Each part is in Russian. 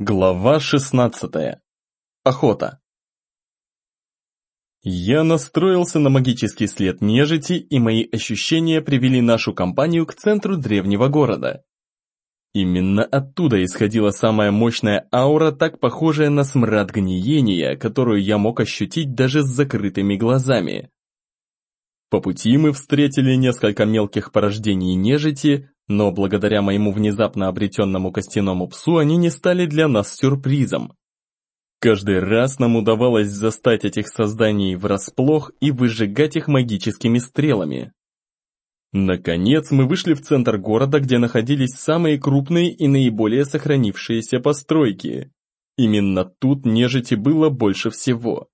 Глава 16. Охота. Я настроился на магический след нежити, и мои ощущения привели нашу компанию к центру древнего города. Именно оттуда исходила самая мощная аура, так похожая на смрад гниения, которую я мог ощутить даже с закрытыми глазами. По пути мы встретили несколько мелких порождений нежити, но благодаря моему внезапно обретенному костяному псу они не стали для нас сюрпризом. Каждый раз нам удавалось застать этих созданий врасплох и выжигать их магическими стрелами. Наконец мы вышли в центр города, где находились самые крупные и наиболее сохранившиеся постройки. Именно тут нежити было больше всего.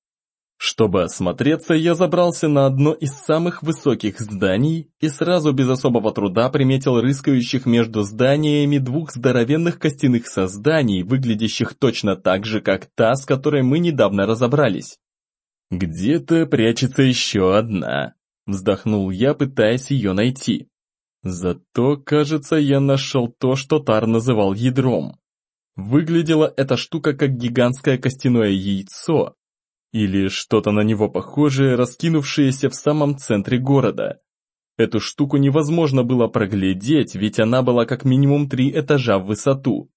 Чтобы осмотреться, я забрался на одно из самых высоких зданий и сразу без особого труда приметил рыскающих между зданиями двух здоровенных костяных созданий, выглядящих точно так же, как та, с которой мы недавно разобрались. «Где-то прячется еще одна», — вздохнул я, пытаясь ее найти. Зато, кажется, я нашел то, что Тар называл ядром. Выглядела эта штука как гигантское костяное яйцо, или что-то на него похожее, раскинувшееся в самом центре города. Эту штуку невозможно было проглядеть, ведь она была как минимум три этажа в высоту.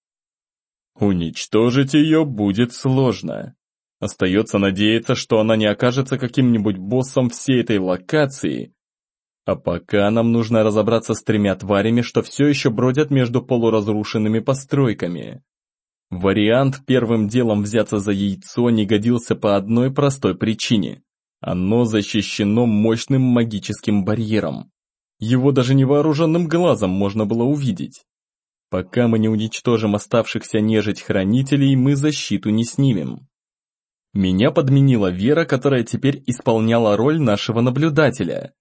Уничтожить ее будет сложно. Остается надеяться, что она не окажется каким-нибудь боссом всей этой локации. А пока нам нужно разобраться с тремя тварями, что все еще бродят между полуразрушенными постройками. Вариант первым делом взяться за яйцо не годился по одной простой причине. Оно защищено мощным магическим барьером. Его даже невооруженным глазом можно было увидеть. Пока мы не уничтожим оставшихся нежить-хранителей, мы защиту не снимем. Меня подменила Вера, которая теперь исполняла роль нашего наблюдателя.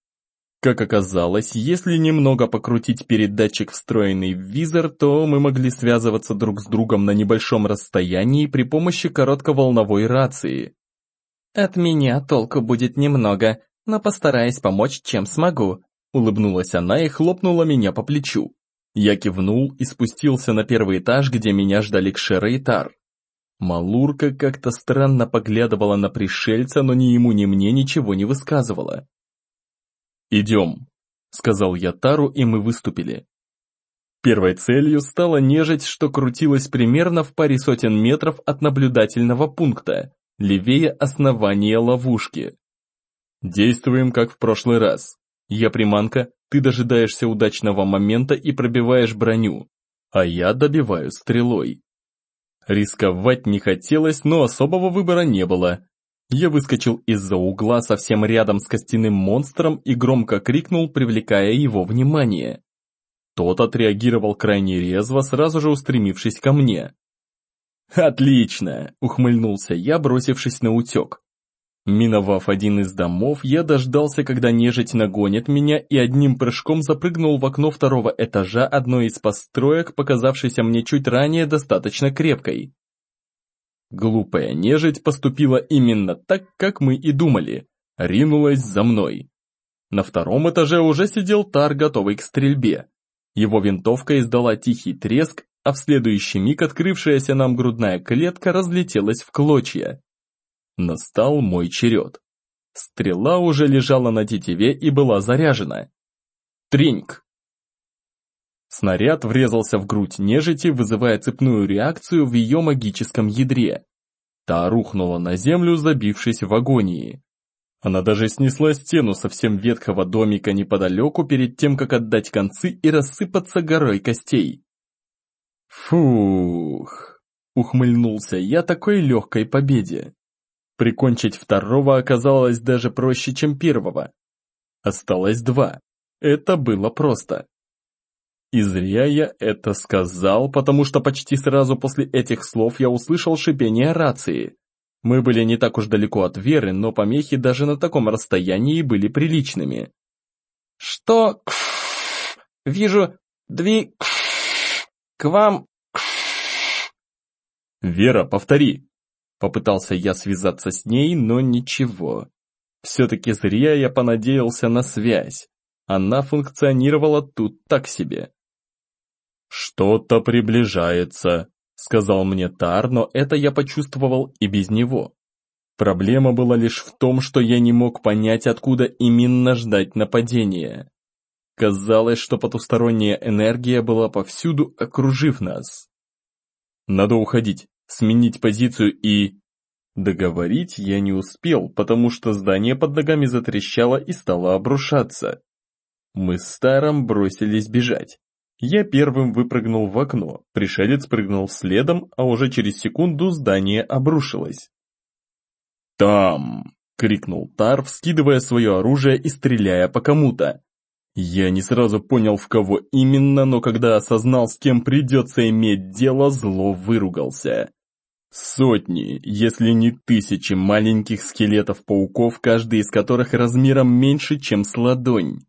Как оказалось, если немного покрутить передатчик, встроенный в визор, то мы могли связываться друг с другом на небольшом расстоянии при помощи коротковолновой рации. «От меня толку будет немного, но постараюсь помочь, чем смогу», улыбнулась она и хлопнула меня по плечу. Я кивнул и спустился на первый этаж, где меня ждали Кшера и Тар. Малурка как-то странно поглядывала на пришельца, но ни ему, ни мне ничего не высказывала. «Идем», — сказал я Тару, и мы выступили. Первой целью стала нежить, что крутилась примерно в паре сотен метров от наблюдательного пункта, левее основания ловушки. Действуем как в прошлый раз. Я приманка, ты дожидаешься удачного момента и пробиваешь броню, а я добиваю стрелой. Рисковать не хотелось, но особого выбора не было, я выскочил из-за угла совсем рядом с костяным монстром и громко крикнул, привлекая его внимание. Тот отреагировал крайне резво, сразу же устремившись ко мне. «Отлично!» — ухмыльнулся я, бросившись на утек. Миновав один из домов, я дождался, когда нежить нагонит меня и одним прыжком запрыгнул в окно второго этажа одной из построек, показавшейся мне чуть ранее достаточно крепкой. Глупая нежить поступила именно так, как мы и думали. Ринулась за мной. На втором этаже уже сидел Тар, готовый к стрельбе. Его винтовка издала тихий треск, а в следующий миг открывшаяся нам грудная клетка разлетелась в клочья. Настал мой черед. Стрела уже лежала на тетиве и была заряжена. Треньк! Снаряд врезался в грудь нежити, вызывая цепную реакцию в ее магическом ядре. Та рухнула на землю, забившись в агонии. Она даже снесла стену совсем ветхого домика неподалеку перед тем, как отдать концы и рассыпаться горой костей. Фух, ухмыльнулся я такой легкой победе. Прикончить второго оказалось даже проще, чем первого. Осталось два. Это было просто. И зря я это сказал, потому что почти сразу после этих слов я услышал шипение рации. Мы были не так уж далеко от Веры, но помехи даже на таком расстоянии были приличными. «Что? Вижу дви... к вам...» «Вера, повтори!» Попытался я связаться с ней, но ничего. Все-таки зря я понадеялся на связь. Она функционировала тут так себе. «Что-то приближается», — сказал мне Тар, но это я почувствовал и без него. Проблема была лишь в том, что я не мог понять, откуда именно ждать нападения. Казалось, что потусторонняя энергия была повсюду, окружив нас. Надо уходить, сменить позицию и... Договорить я не успел, потому что здание под ногами затрещало и стало обрушаться. Мы с Старом бросились бежать. Я первым выпрыгнул в окно, пришелец прыгнул следом, а уже через секунду здание обрушилось. «Там!» — крикнул Тар, вскидывая свое оружие и стреляя по кому-то. Я не сразу понял, в кого именно, но когда осознал, с кем придется иметь дело, зло выругался. Сотни, если не тысячи маленьких скелетов-пауков, каждый из которых размером меньше, чем с ладонь.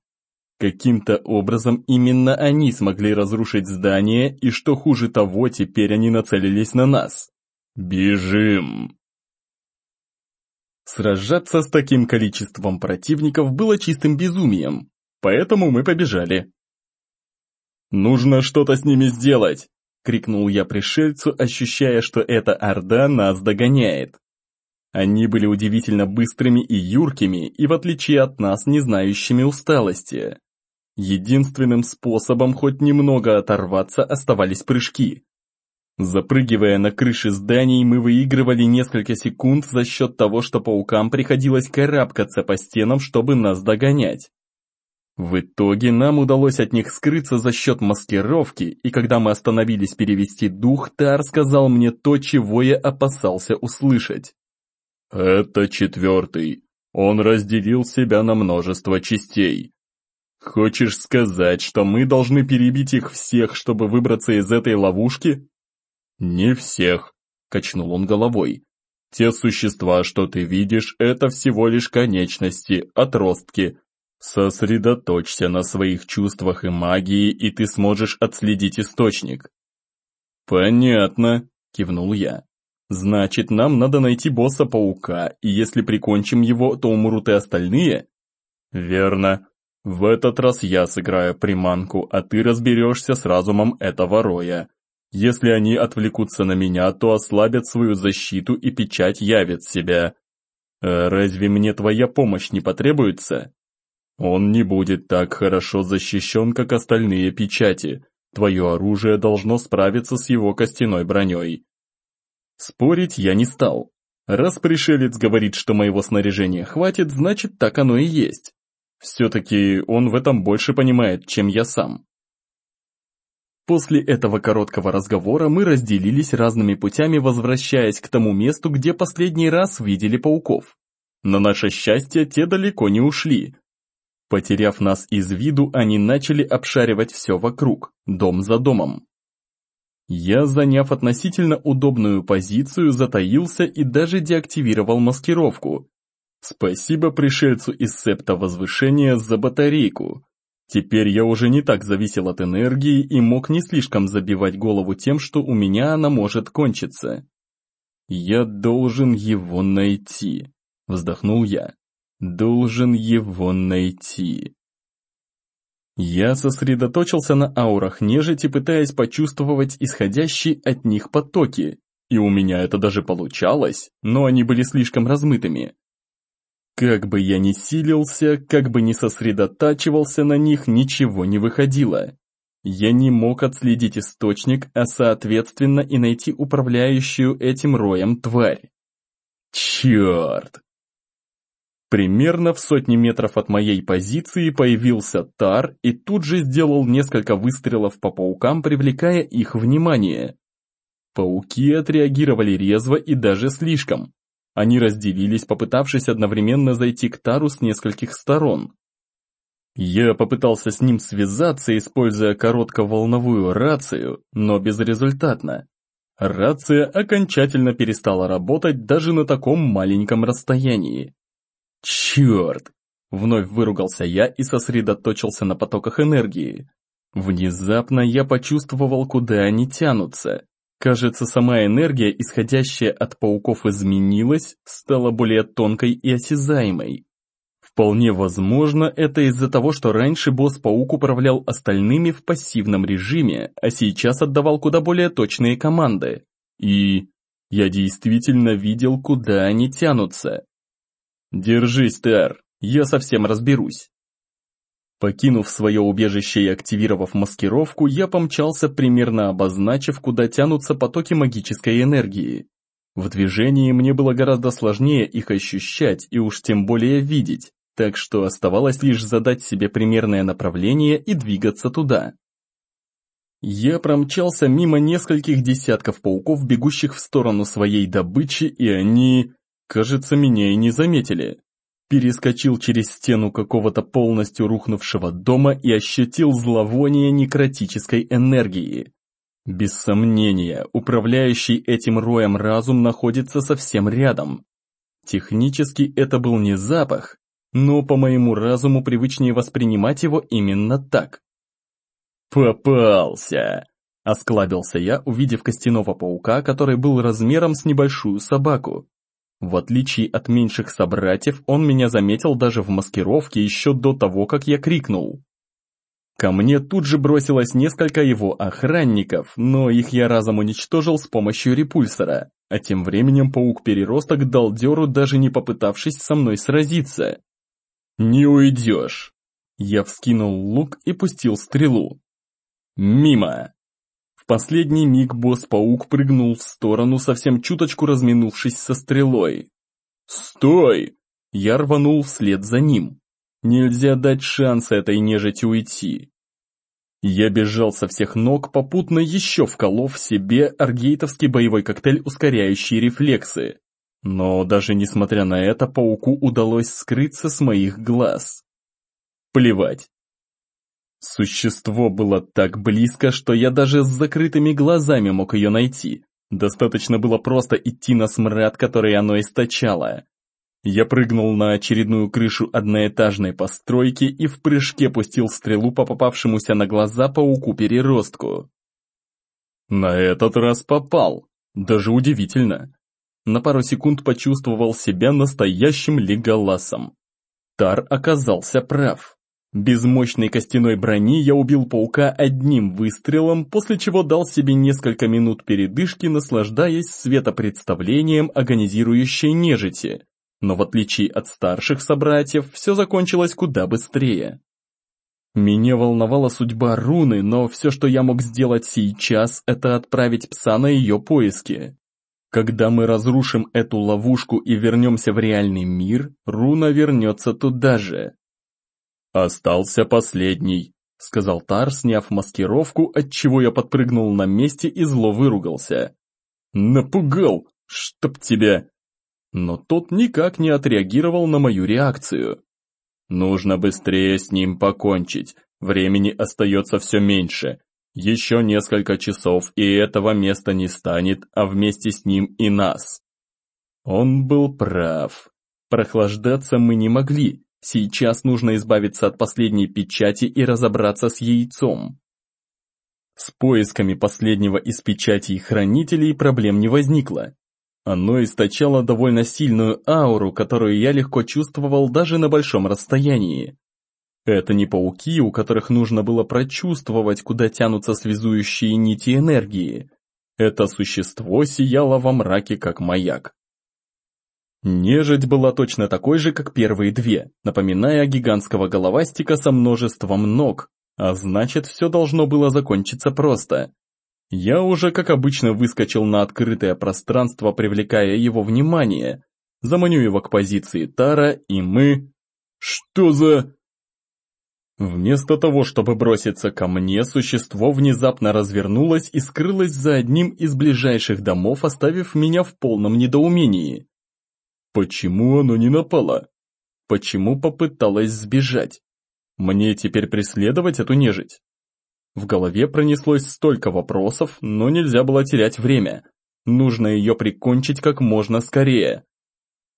Каким-то образом именно они смогли разрушить здание, и что хуже того, теперь они нацелились на нас. Бежим! Сражаться с таким количеством противников было чистым безумием, поэтому мы побежали. «Нужно что-то с ними сделать!» — крикнул я пришельцу, ощущая, что эта орда нас догоняет. Они были удивительно быстрыми и юркими, и в отличие от нас, не знающими усталости. Единственным способом хоть немного оторваться оставались прыжки. Запрыгивая на крыши зданий, мы выигрывали несколько секунд за счет того, что паукам приходилось карабкаться по стенам, чтобы нас догонять. В итоге нам удалось от них скрыться за счет маскировки, и когда мы остановились перевести дух, Тар сказал мне то, чего я опасался услышать. «Это четвертый. Он разделил себя на множество частей. Хочешь сказать, что мы должны перебить их всех, чтобы выбраться из этой ловушки?» «Не всех», — качнул он головой. «Те существа, что ты видишь, это всего лишь конечности, отростки, Сосредоточься на своих чувствах и магии, и ты сможешь отследить источник. Понятно, кивнул я. Значит, нам надо найти босса-паука, и если прикончим его, то умрут и остальные? Верно. В этот раз я сыграю приманку, а ты разберешься с разумом этого роя. Если они отвлекутся на меня, то ослабят свою защиту и печать явит себя. Э, разве мне твоя помощь не потребуется? Он не будет так хорошо защищен, как остальные печати. Твое оружие должно справиться с его костяной броней. Спорить я не стал. Раз пришелец говорит, что моего снаряжения хватит, значит так оно и есть. Все-таки он в этом больше понимает, чем я сам. После этого короткого разговора мы разделились разными путями, возвращаясь к тому месту, где последний раз видели пауков. На наше счастье, те далеко не ушли, Потеряв нас из виду, они начали обшаривать все вокруг, дом за домом. Я, заняв относительно удобную позицию, затаился и даже деактивировал маскировку. Спасибо пришельцу из септа возвышения за батарейку. Теперь я уже не так зависел от энергии и мог не слишком забивать голову тем, что у меня она может кончиться. «Я должен его найти», — вздохнул я. Должен его найти. Я сосредоточился на аурах нежити, пытаясь почувствовать исходящие от них потоки, и у меня это даже получалось, но они были слишком размытыми. Как бы я ни силился, как бы ни сосредотачивался на них, ничего не выходило. Я не мог отследить источник, а соответственно и найти управляющую этим роем тварь. Черт! Примерно в сотне метров от моей позиции появился Тар и тут же сделал несколько выстрелов по паукам, привлекая их внимание. Пауки отреагировали резво и даже слишком. Они разделились, попытавшись одновременно зайти к Тару с нескольких сторон. Я попытался с ним связаться, используя коротковолновую рацию, но безрезультатно. Рация окончательно перестала работать даже на таком маленьком расстоянии. «Черт!» Вновь выругался я и сосредоточился на потоках энергии. Внезапно я почувствовал, куда они тянутся. Кажется, сама энергия, исходящая от пауков, изменилась, стала более тонкой и осязаемой. Вполне возможно, это из-за того, что раньше босс-паук управлял остальными в пассивном режиме, а сейчас отдавал куда более точные команды. И я действительно видел, куда они тянутся. «Держись, Тер, я совсем разберусь». Покинув свое убежище и активировав маскировку, я помчался, примерно обозначив, куда тянутся потоки магической энергии. В движении мне было гораздо сложнее их ощущать и уж тем более видеть, так что оставалось лишь задать себе примерное направление и двигаться туда. Я промчался мимо нескольких десятков пауков, бегущих в сторону своей добычи, и они, кажется, меня и не заметили. Перескочил через стену какого-то полностью рухнувшего дома и ощутил зловоние некротической энергии. Без сомнения, управляющий этим роем разум находится совсем рядом. Технически это был не запах, но по моему разуму привычнее воспринимать его именно так. «Попался!» – осклабился я, увидев костяного паука, который был размером с небольшую собаку. В отличие от меньших собратьев, он меня заметил даже в маскировке еще до того, как я крикнул. Ко мне тут же бросилось несколько его охранников, но их я разом уничтожил с помощью репульсора, а тем временем паук-переросток дал дёру, даже не попытавшись со мной сразиться. «Не уйдешь!» Я вскинул лук и пустил стрелу. Мимо! Последний миг босс-паук прыгнул в сторону, совсем чуточку разминувшись со стрелой. «Стой!» Я рванул вслед за ним. Нельзя дать шанс этой нежити уйти. Я бежал со всех ног, попутно еще вколов себе аргейтовский боевой коктейль, ускоряющий рефлексы. Но даже несмотря на это, пауку удалось скрыться с моих глаз. Плевать. Существо было так близко, что я даже с закрытыми глазами мог ее найти. Достаточно было просто идти на смрад, который оно источало. Я прыгнул на очередную крышу одноэтажной постройки и в прыжке пустил стрелу по попавшемуся на глаза пауку-переростку. На этот раз попал. Даже удивительно. На пару секунд почувствовал себя настоящим леголасом. Тар оказался прав. Без мощной костяной брони я убил паука одним выстрелом, после чего дал себе несколько минут передышки, наслаждаясь светопредставлением агонизирующей нежити, но в отличие от старших собратьев, все закончилось куда быстрее. Меня волновала судьба руны, но все, что я мог сделать сейчас, это отправить пса на ее поиски. Когда мы разрушим эту ловушку и вернемся в реальный мир, руна вернется туда же. «Остался последний», — сказал Тар, сняв маскировку, отчего я подпрыгнул на месте и зло выругался. «Напугал! Чтоб тебя!» но тот никак не отреагировал на мою реакцию. Нужно быстрее с ним покончить, времени остается все меньше. Еще несколько часов, и этого места не станет, а вместе с ним и нас. Он был прав. Прохлаждаться мы не могли, сейчас нужно избавиться от последней печати и разобраться с яйцом. С поисками последнего из печатей хранителей проблем не возникло. Оно источало довольно сильную ауру, которую я легко чувствовал даже на большом расстоянии. Это не пауки, у которых нужно было прочувствовать, куда тянутся связующие нити энергии. Это существо сияло во мраке, как маяк. Нежить была точно такой же, как первые две, напоминая гигантского головастика со множеством ног, а значит, все должно было закончиться просто. Я уже, как обычно, выскочил на открытое пространство, привлекая его внимание. Заманю его к позиции Тара, и мы... Что за... Вместо того, чтобы броситься ко мне, существо внезапно развернулось и скрылось за одним из ближайших домов, оставив меня в полном недоумении. Почему оно не напало? Почему попыталось сбежать? Мне теперь преследовать эту нежить? В голове пронеслось столько вопросов, но нельзя было терять время. Нужно ее прикончить как можно скорее.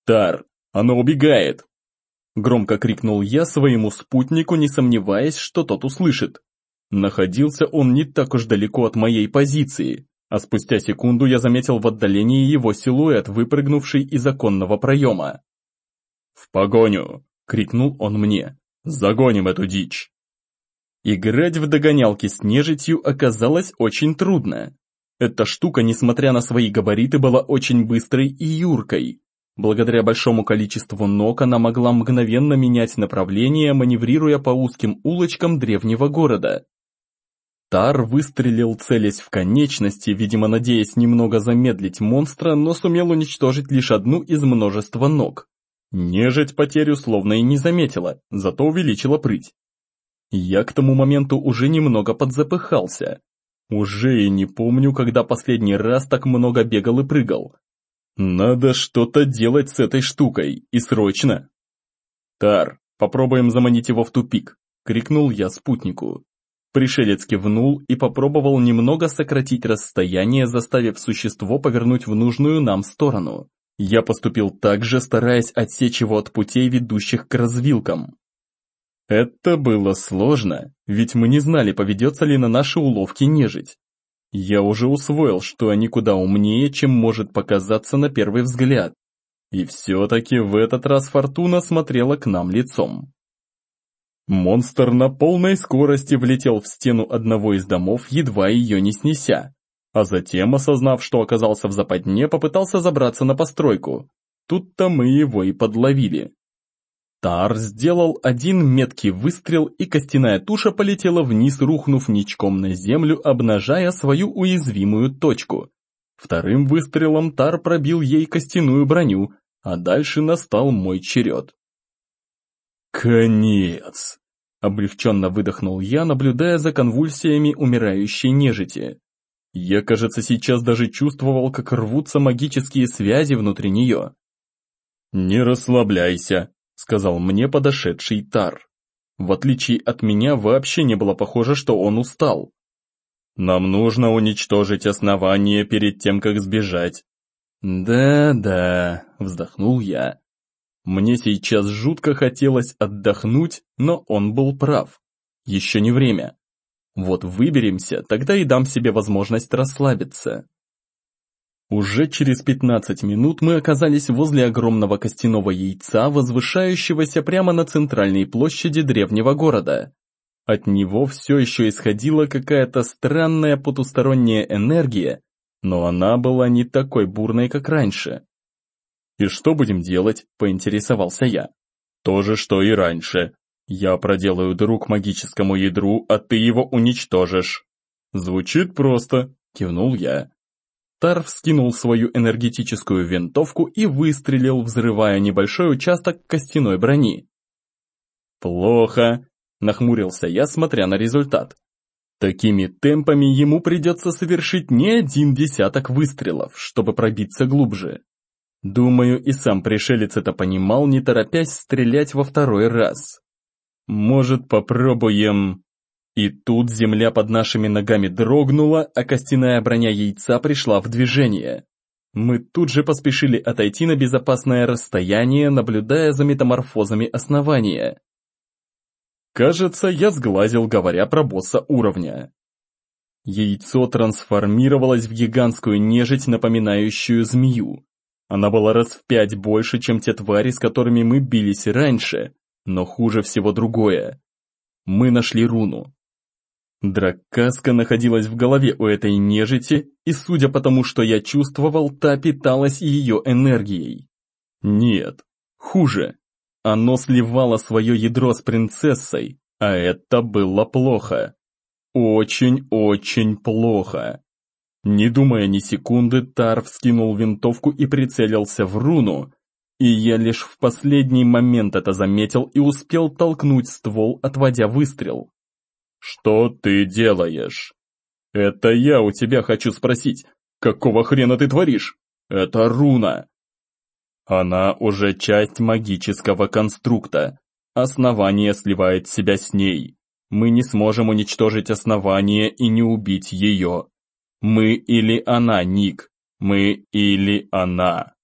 «Тар, оно убегает!» Громко крикнул я своему спутнику, не сомневаясь, что тот услышит. Находился он не так уж далеко от моей позиции, а спустя секунду я заметил в отдалении его силуэт, выпрыгнувший из оконного проема. «В погоню!» — крикнул он мне. «Загоним эту дичь!» Играть в догонялки с нежитью оказалось очень трудно. Эта штука, несмотря на свои габариты, была очень быстрой и юркой. Благодаря большому количеству ног она могла мгновенно менять направление, маневрируя по узким улочкам древнего города. Тар выстрелил, целясь в конечности, видимо, надеясь немного замедлить монстра, но сумел уничтожить лишь одну из множества ног. Нежить потерю словно и не заметила, зато увеличила прыть. Я к тому моменту уже немного подзапыхался. Уже и не помню, когда последний раз так много бегал и прыгал. Надо что-то делать с этой штукой, и срочно. «Тар, попробуем заманить его в тупик», — крикнул я спутнику. Пришелец кивнул и попробовал немного сократить расстояние, заставив существо повернуть в нужную нам сторону. Я поступил так же, стараясь отсечь его от путей, ведущих к развилкам. Это было сложно, ведь мы не знали, поведется ли на наши уловки нежить. Я уже усвоил, что они куда умнее, чем может показаться на первый взгляд. И все-таки в этот раз Фортуна смотрела к нам лицом. Монстр на полной скорости влетел в стену одного из домов, едва ее не снеся. А затем, осознав, что оказался в западне, попытался забраться на постройку. Тут-то мы его и подловили. Тар сделал один меткий выстрел, и костяная туша полетела вниз, рухнув ничком на землю, обнажая свою уязвимую точку. Вторым выстрелом Тар пробил ей костяную броню, а дальше настал мой черед. «Конец!» — облегченно выдохнул я, наблюдая за конвульсиями умирающей нежити. Я, кажется, сейчас даже чувствовал, как рвутся магические связи внутри нее. «Не расслабляйся», сказал мне подошедший Тар. В отличие от меня, вообще не было похоже, что он устал. Нам нужно уничтожить основание перед тем, как сбежать. Да-да, вздохнул я. Мне сейчас жутко хотелось отдохнуть, но он был прав. Еще не время. Вот выберемся, тогда и дам себе возможность расслабиться. Уже через 15 минут мы оказались возле огромного костяного яйца, возвышающегося прямо на центральной площади древнего города. От него все еще исходила какая-то странная потусторонняя энергия, но она была не такой бурной, как раньше. «И что будем делать?» – поинтересовался я. «То же, что и раньше. Я проделаю дыру к магическому ядру, а ты его уничтожишь». «Звучит просто», – кивнул я. Тар вскинул свою энергетическую винтовку и выстрелил, взрывая небольшой участок костяной брони. «Плохо», — нахмурился я, смотря на результат. «Такими темпами ему придется совершить не один десяток выстрелов, чтобы пробиться глубже. Думаю, и сам пришелец это понимал, не торопясь стрелять во второй раз. Может, попробуем...» И тут земля под нашими ногами дрогнула, а костяная броня яйца пришла в движение. Мы тут же поспешили отойти на безопасное расстояние, наблюдая за метаморфозами основания. Кажется, я сглазил, говоря про босса уровня. Яйцо трансформировалось в гигантскую нежить, напоминающую змею. Она была раз в пять больше, чем те твари, с которыми мы бились раньше, но хуже всего другое. Мы нашли руну. Драккаска находилась в голове у этой нежити, и судя по тому, что я чувствовал, та питалась ее энергией. Нет, хуже. Оно сливало свое ядро с принцессой, а это было плохо. Очень-очень плохо. Не думая ни секунды, Тар вскинул винтовку и прицелился в руну, и я лишь в последний момент это заметил и успел толкнуть ствол, отводя выстрел. «Что ты делаешь?» «Это я у тебя хочу спросить. Какого хрена ты творишь? Это руна!» Она уже часть магического конструкта. Основание сливает себя с ней. Мы не сможем уничтожить основание и не убить ее. Мы или она, Ник. Мы или она.